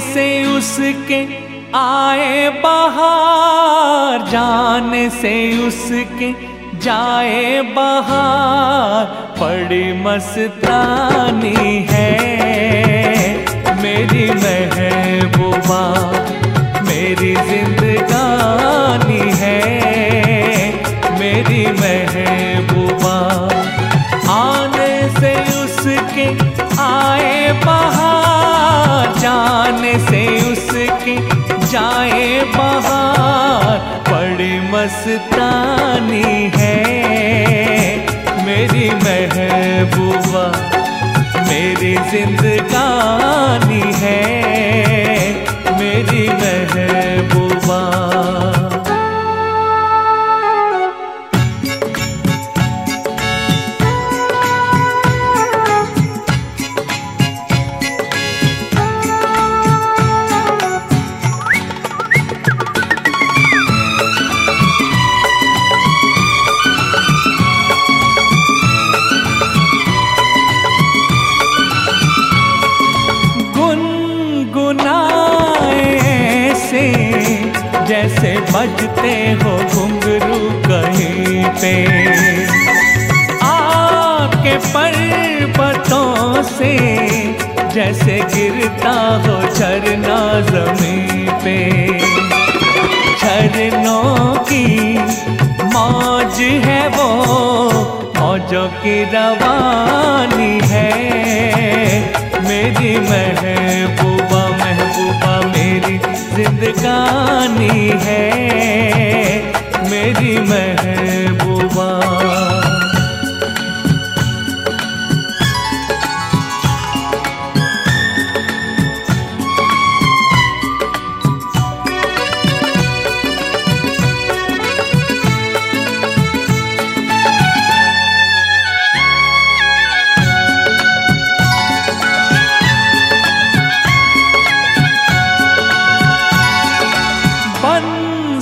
से उसके आए बाहर, जाने से उसके जाए बाहर बड़ी मस्तानी है। मेरी महबूबा, मेरी जिंदगानी है। मेरी महबूबा जाने से उसके जाए बाहर बड़ी मस्तानी जैसे बजते हो घुंघरू कहीं पे। आके पर्वतों से जैसे गिरता हो झरना ज़मीन पे। झरनों की मौज है वो, मौजों की रवानी है। मेरी महबूबा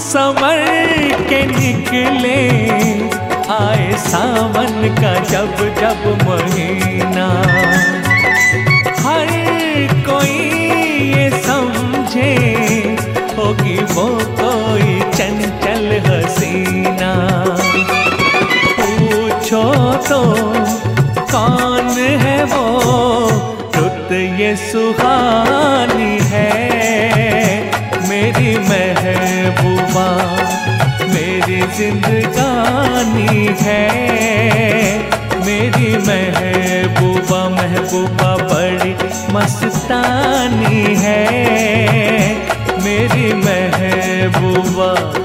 समर के निकले, आए सावन का जब जब महीना। हर कोई ये समझे होगी वो कोई चंचल हसीना। पूछो तो कौन है वो, रुत ये सुहानी है? महबूबा मेरी जिंदगानी है। मेरी महबूबा महबूबा बड़ी मस्तानी है। मेरी महबूबा